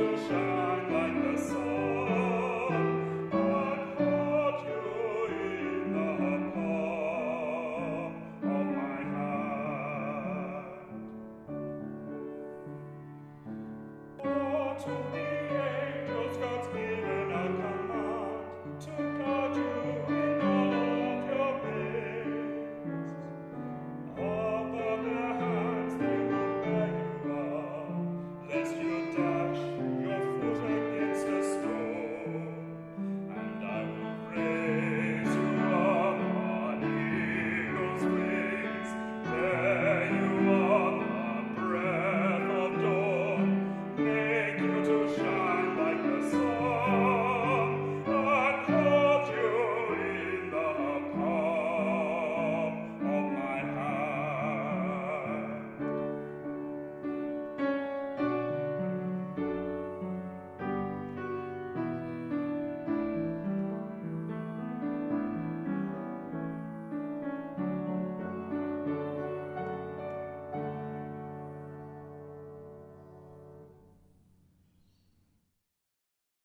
to shine.